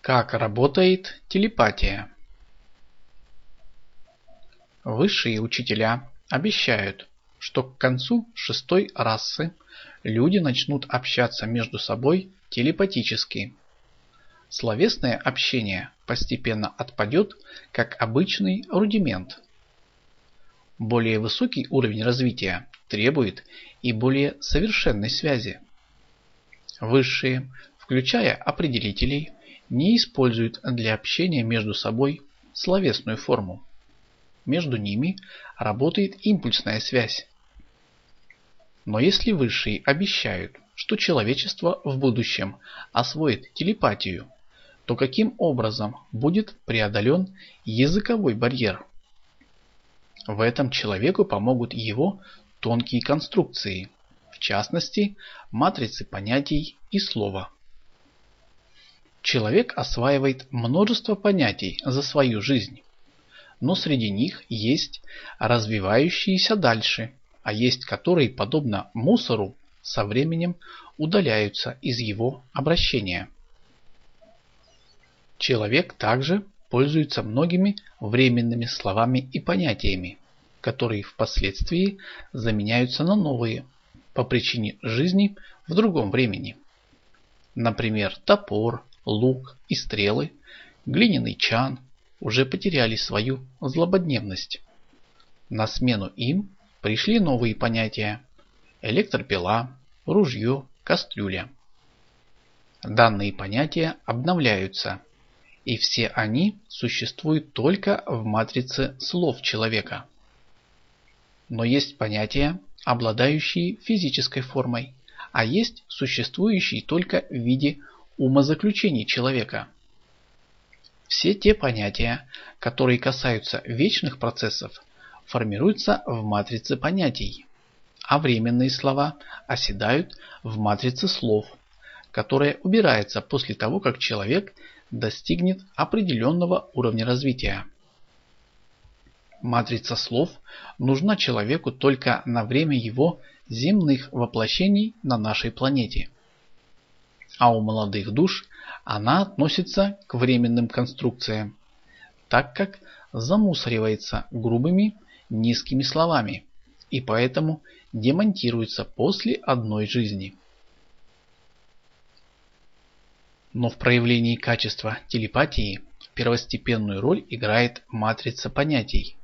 Как работает телепатия? Высшие учителя обещают, что к концу шестой расы люди начнут общаться между собой телепатически. Словесное общение постепенно отпадет как обычный рудимент. Более высокий уровень развития требует и более совершенной связи. Высшие, включая определителей, не используют для общения между собой словесную форму. Между ними работает импульсная связь. Но если высшие обещают, что человечество в будущем освоит телепатию, то каким образом будет преодолен языковой барьер? В этом человеку помогут его тонкие конструкции, в частности, матрицы понятий и слова. Человек осваивает множество понятий за свою жизнь, но среди них есть развивающиеся дальше, а есть которые, подобно мусору, со временем удаляются из его обращения. Человек также пользуется многими временными словами и понятиями, которые впоследствии заменяются на новые по причине жизни в другом времени. Например, топор, лук и стрелы, глиняный чан уже потеряли свою злободневность. На смену им пришли новые понятия – электропила, ружье, кастрюля. Данные понятия обновляются, и все они существуют только в матрице слов человека. Но есть понятия, обладающие физической формой, а есть существующие только в виде умозаключений человека. Все те понятия, которые касаются вечных процессов, формируются в матрице понятий, а временные слова оседают в матрице слов, которая убирается после того, как человек достигнет определенного уровня развития. Матрица слов нужна человеку только на время его земных воплощений на нашей планете а у молодых душ она относится к временным конструкциям, так как замусоривается грубыми низкими словами и поэтому демонтируется после одной жизни. Но в проявлении качества телепатии первостепенную роль играет матрица понятий.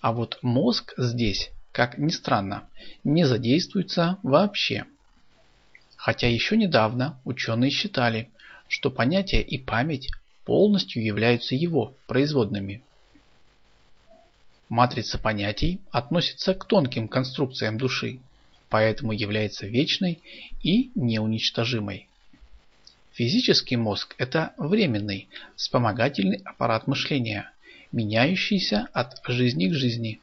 А вот мозг здесь, как ни странно, не задействуется вообще. Хотя еще недавно ученые считали, что понятие и память полностью являются его производными. Матрица понятий относится к тонким конструкциям души, поэтому является вечной и неуничтожимой. Физический мозг – это временный, вспомогательный аппарат мышления, меняющийся от жизни к жизни.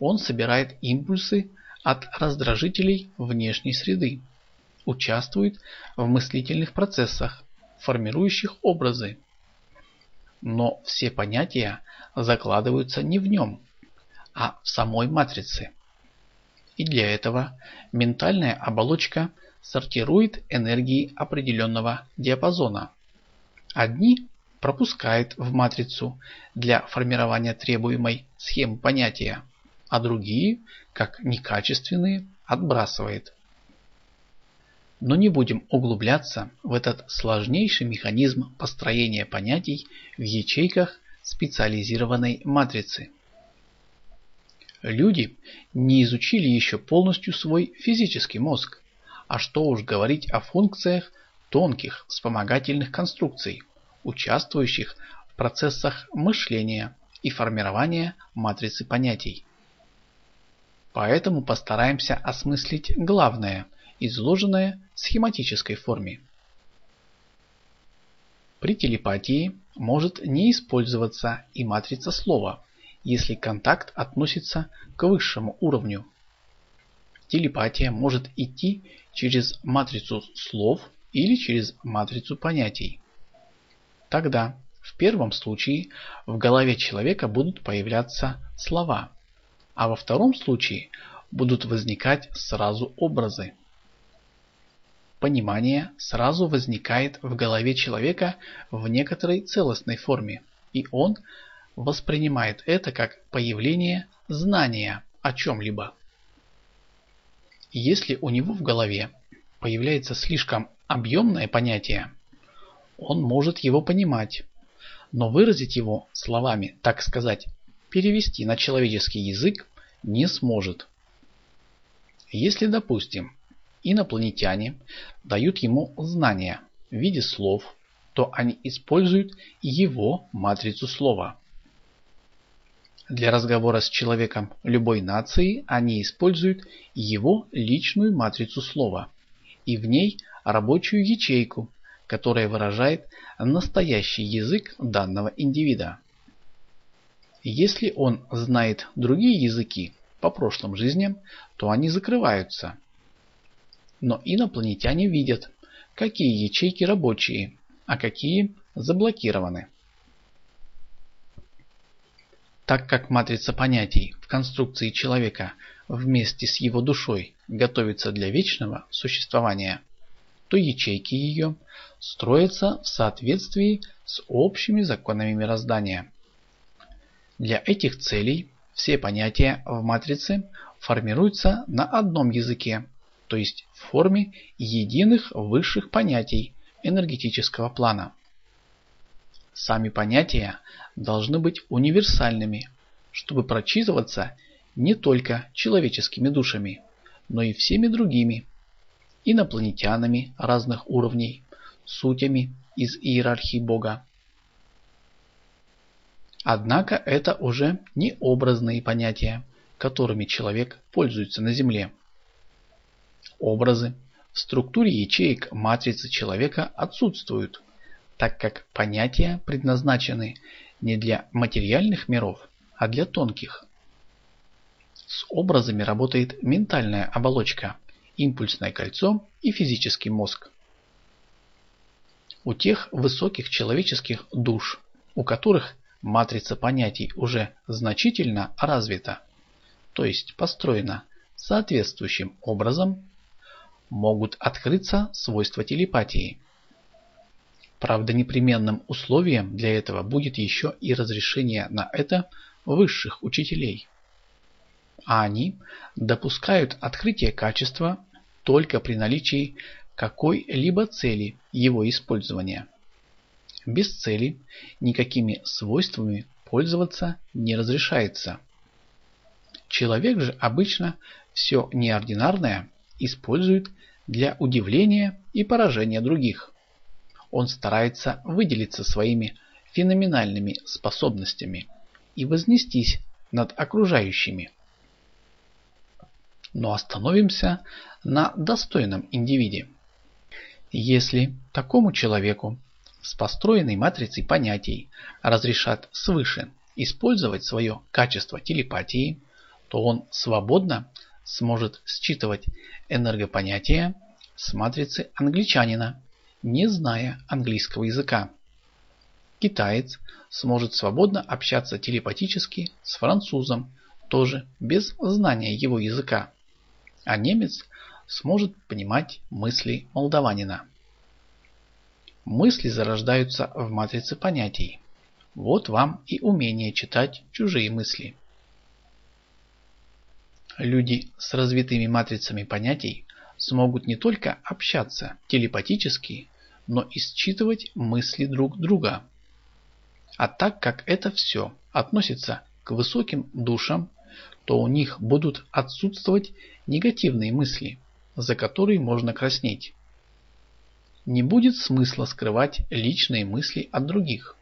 Он собирает импульсы от раздражителей внешней среды участвует в мыслительных процессах, формирующих образы. Но все понятия закладываются не в нем, а в самой матрице. И для этого ментальная оболочка сортирует энергии определенного диапазона. Одни пропускает в матрицу для формирования требуемой схемы понятия, а другие, как некачественные, отбрасывает. Но не будем углубляться в этот сложнейший механизм построения понятий в ячейках специализированной матрицы. Люди не изучили еще полностью свой физический мозг, а что уж говорить о функциях тонких вспомогательных конструкций, участвующих в процессах мышления и формирования матрицы понятий. Поэтому постараемся осмыслить главное изложенное в схематической форме. При телепатии может не использоваться и матрица слова, если контакт относится к высшему уровню. Телепатия может идти через матрицу слов или через матрицу понятий. Тогда в первом случае в голове человека будут появляться слова, а во втором случае будут возникать сразу образы. Понимание сразу возникает в голове человека в некоторой целостной форме, и он воспринимает это как появление знания о чем-либо. Если у него в голове появляется слишком объемное понятие, он может его понимать, но выразить его словами, так сказать, перевести на человеческий язык не сможет. Если, допустим, инопланетяне дают ему знания в виде слов, то они используют его матрицу слова. Для разговора с человеком любой нации они используют его личную матрицу слова и в ней рабочую ячейку, которая выражает настоящий язык данного индивида. Если он знает другие языки по прошлым жизням, то они закрываются. Но инопланетяне видят, какие ячейки рабочие, а какие заблокированы. Так как матрица понятий в конструкции человека вместе с его душой готовится для вечного существования, то ячейки ее строятся в соответствии с общими законами мироздания. Для этих целей все понятия в матрице формируются на одном языке, то есть в форме единых высших понятий энергетического плана. Сами понятия должны быть универсальными, чтобы прочитываться не только человеческими душами, но и всеми другими, инопланетянами разных уровней, сутями из иерархии Бога. Однако это уже не образные понятия, которыми человек пользуется на Земле. Образы в структуре ячеек матрицы человека отсутствуют, так как понятия предназначены не для материальных миров, а для тонких. С образами работает ментальная оболочка, импульсное кольцо и физический мозг. У тех высоких человеческих душ, у которых матрица понятий уже значительно развита, то есть построена соответствующим образом, могут открыться свойства телепатии. Правда, непременным условием для этого будет еще и разрешение на это высших учителей. А они допускают открытие качества только при наличии какой-либо цели его использования. Без цели никакими свойствами пользоваться не разрешается. Человек же обычно все неординарное использует для удивления и поражения других. Он старается выделиться своими феноменальными способностями и вознестись над окружающими. Но остановимся на достойном индивиде. Если такому человеку с построенной матрицей понятий разрешат свыше использовать свое качество телепатии, то он свободно сможет считывать энергопонятия с матрицы англичанина, не зная английского языка. Китаец сможет свободно общаться телепатически с французом, тоже без знания его языка. А немец сможет понимать мысли молдаванина. Мысли зарождаются в матрице понятий. Вот вам и умение читать чужие мысли. Люди с развитыми матрицами понятий смогут не только общаться телепатически, но и считывать мысли друг друга. А так как это все относится к высоким душам, то у них будут отсутствовать негативные мысли, за которые можно краснеть. Не будет смысла скрывать личные мысли от других.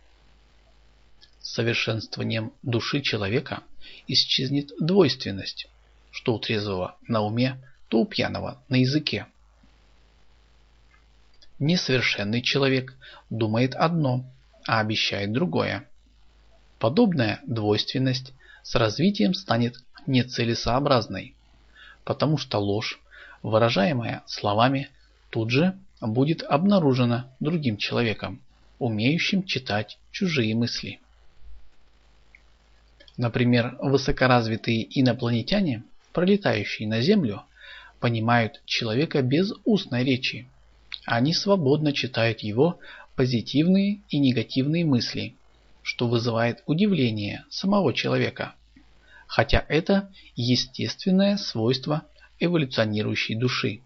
Совершенствованием души человека исчезнет двойственность, что у трезвого на уме, то у пьяного на языке. Несовершенный человек думает одно, а обещает другое. Подобная двойственность с развитием станет нецелесообразной, потому что ложь, выражаемая словами, тут же будет обнаружена другим человеком, умеющим читать чужие мысли. Например, высокоразвитые инопланетяне пролетающие на Землю, понимают человека без устной речи Они свободно читают его позитивные и негативные мысли, что вызывает удивление самого человека. Хотя это естественное свойство эволюционирующей души.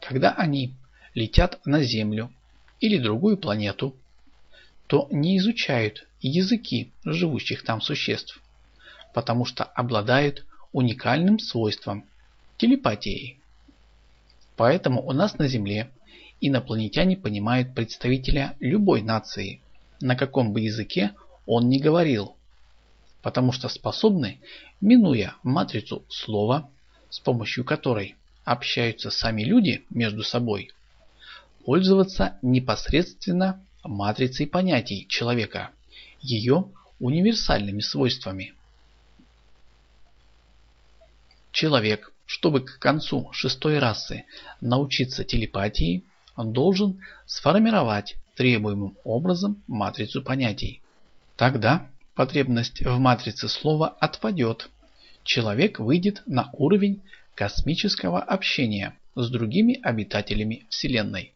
Когда они летят на Землю или другую планету, то не изучают языки живущих там существ, потому что обладают уникальным свойством – телепатией. Поэтому у нас на Земле инопланетяне понимают представителя любой нации, на каком бы языке он ни говорил, потому что способны, минуя матрицу слова, с помощью которой общаются сами люди между собой, пользоваться непосредственно матрицей понятий человека, ее универсальными свойствами. Человек, чтобы к концу шестой расы научиться телепатии, должен сформировать требуемым образом матрицу понятий. Тогда потребность в матрице слова отпадет. Человек выйдет на уровень космического общения с другими обитателями Вселенной.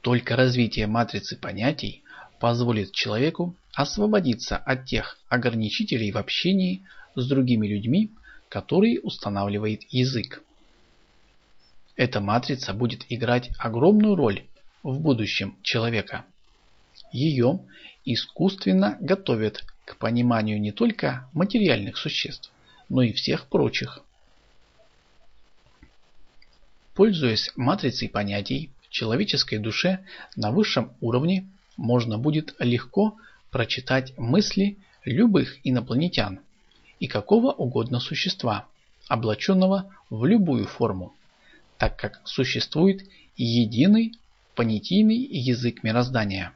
Только развитие матрицы понятий позволит человеку освободиться от тех ограничителей в общении с другими людьми, которые устанавливает язык. Эта матрица будет играть огромную роль в будущем человека. Ее искусственно готовят к пониманию не только материальных существ, но и всех прочих. Пользуясь матрицей понятий, в человеческой душе на высшем уровне можно будет легко прочитать мысли любых инопланетян и какого угодно существа, облаченного в любую форму, так как существует единый понятийный язык мироздания.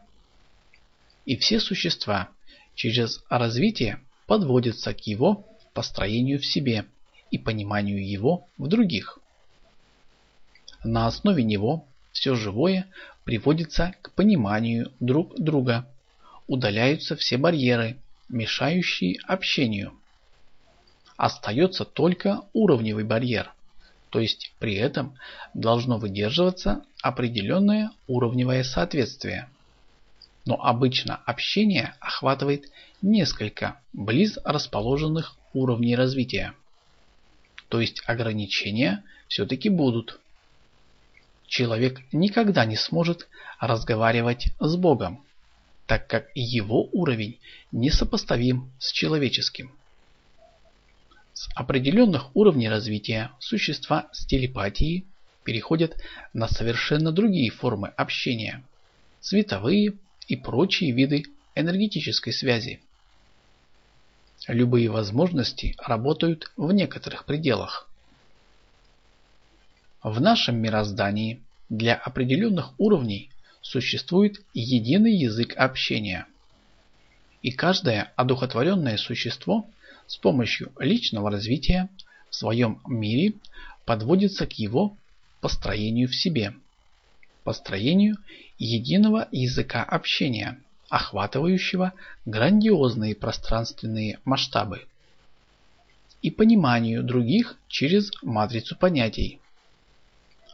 И все существа через развитие подводятся к его построению в себе и пониманию его в других. На основе него все живое приводится к пониманию друг друга. Удаляются все барьеры, мешающие общению. Остается только уровневый барьер, то есть при этом должно выдерживаться определенное уровневое соответствие. Но обычно общение охватывает несколько близ расположенных уровней развития. То есть ограничения все-таки будут человек никогда не сможет разговаривать с Богом, так как его уровень несопоставим с человеческим. С определенных уровней развития существа с телепатией переходят на совершенно другие формы общения, световые и прочие виды энергетической связи. Любые возможности работают в некоторых пределах. В нашем мироздании для определенных уровней существует единый язык общения. И каждое одухотворенное существо с помощью личного развития в своем мире подводится к его построению в себе, построению единого языка общения, охватывающего грандиозные пространственные масштабы, и пониманию других через матрицу понятий,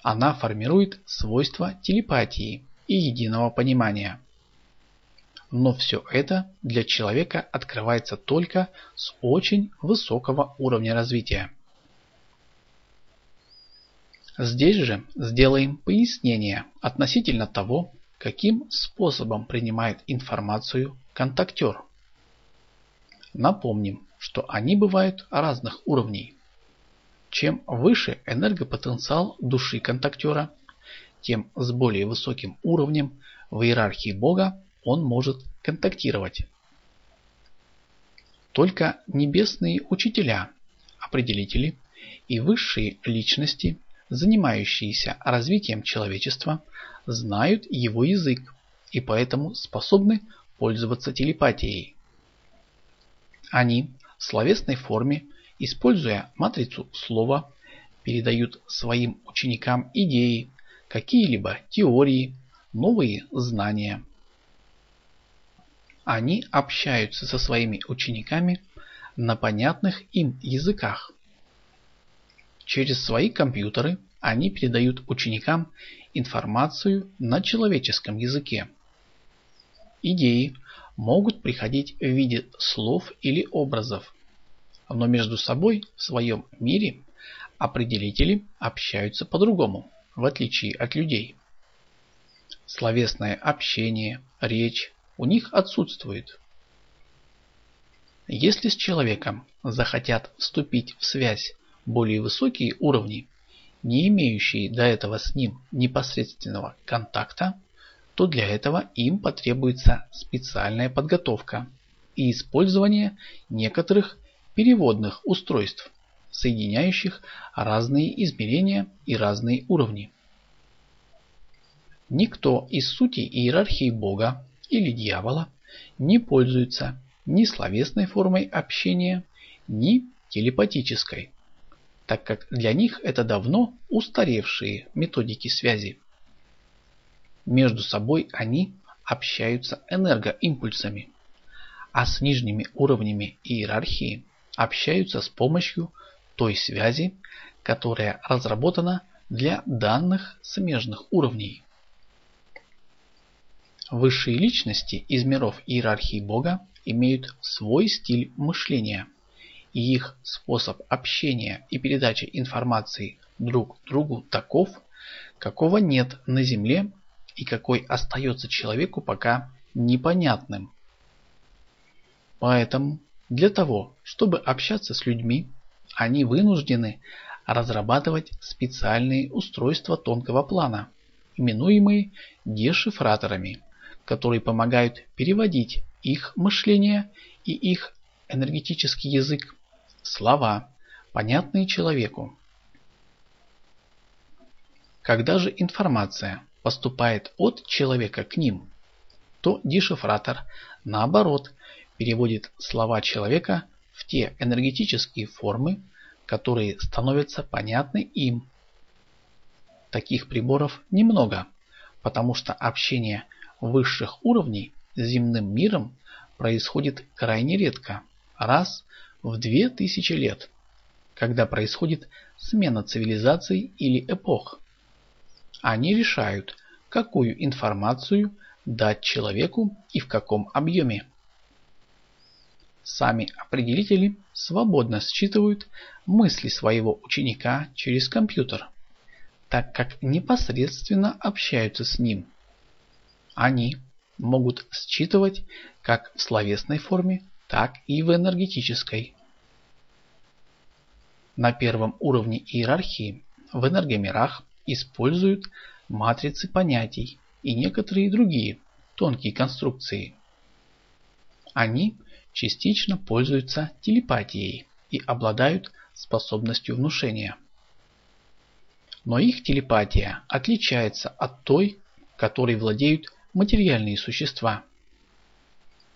она формирует свойства телепатии и единого понимания. Но все это для человека открывается только с очень высокого уровня развития. Здесь же сделаем пояснение относительно того, каким способом принимает информацию контактер. Напомним, что они бывают разных уровней. Чем выше энергопотенциал души контактера, тем с более высоким уровнем в иерархии Бога он может контактировать. Только небесные учителя, определители и высшие личности, занимающиеся развитием человечества, знают его язык и поэтому способны пользоваться телепатией. Они в словесной форме используя матрицу слова, передают своим ученикам идеи, какие-либо теории, новые знания. Они общаются со своими учениками на понятных им языках. Через свои компьютеры они передают ученикам информацию на человеческом языке. Идеи могут приходить в виде слов или образов, но между собой в своем мире определители общаются по-другому, в отличие от людей. Словесное общение, речь у них отсутствует. Если с человеком захотят вступить в связь более высокие уровни, не имеющие до этого с ним непосредственного контакта, то для этого им потребуется специальная подготовка и использование некоторых переводных устройств, соединяющих разные измерения и разные уровни. Никто из сути иерархии Бога или дьявола не пользуется ни словесной формой общения, ни телепатической, так как для них это давно устаревшие методики связи. Между собой они общаются энергоимпульсами, а с нижними уровнями иерархии общаются с помощью той связи, которая разработана для данных смежных уровней. Высшие личности из миров иерархии Бога имеют свой стиль мышления, и их способ общения и передачи информации друг другу таков, какого нет на Земле и какой остается человеку пока непонятным. Поэтому для того, чтобы общаться с людьми, они вынуждены разрабатывать специальные устройства тонкого плана, именуемые дешифраторами, которые помогают переводить их мышление и их энергетический язык слова, понятные человеку. Когда же информация поступает от человека к ним, то дешифратор, наоборот, переводит слова человека в те энергетические формы, которые становятся понятны им. Таких приборов немного, потому что общение высших уровней с земным миром происходит крайне редко, раз в две тысячи лет, когда происходит смена цивилизаций или эпох. Они решают, какую информацию дать человеку и в каком объеме. Сами определители свободно считывают мысли своего ученика через компьютер, так как непосредственно общаются с ним. Они могут считывать как в словесной форме, так и в энергетической. На первом уровне иерархии в энергомирах используют матрицы понятий и некоторые другие тонкие конструкции. Они частично пользуются телепатией и обладают способностью внушения. Но их телепатия отличается от той, которой владеют материальные существа.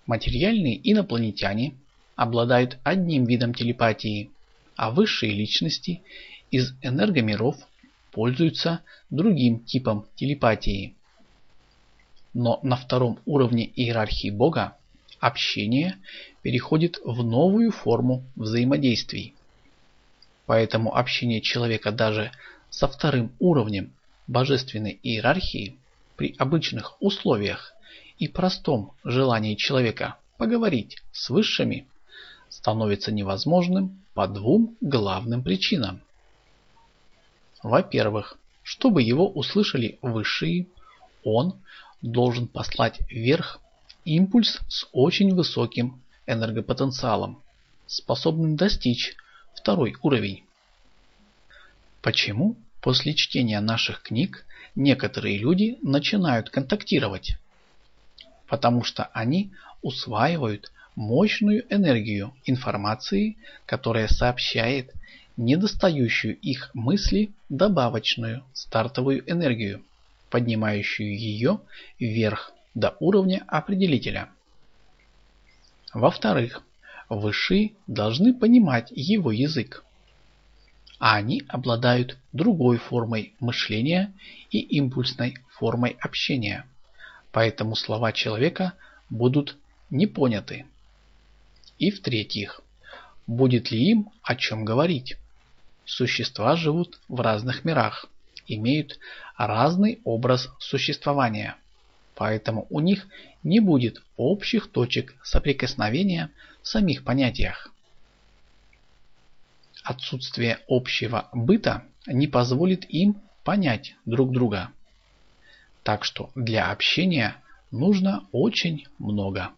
Материальные инопланетяне обладают одним видом телепатии, а высшие личности из энергомиров пользуются другим типом телепатии. Но на втором уровне иерархии Бога общение переходит в новую форму взаимодействий. Поэтому общение человека даже со вторым уровнем божественной иерархии при обычных условиях и простом желании человека поговорить с высшими становится невозможным по двум главным причинам. Во-первых, чтобы его услышали высшие, он должен послать вверх импульс с очень высоким энергопотенциалом, способным достичь второй уровень. Почему после чтения наших книг некоторые люди начинают контактировать? Потому что они усваивают мощную энергию информации, которая сообщает недостающую их мысли добавочную стартовую энергию, поднимающую ее вверх до уровня определителя. Во-вторых, высшие должны понимать его язык, а они обладают другой формой мышления и импульсной формой общения, поэтому слова человека будут не поняты. И в-третьих, будет ли им о чем говорить? Существа живут в разных мирах, имеют разный образ существования, поэтому у них не будет общих точек соприкосновения в самих понятиях. Отсутствие общего быта не позволит им понять друг друга. Так что для общения нужно очень много.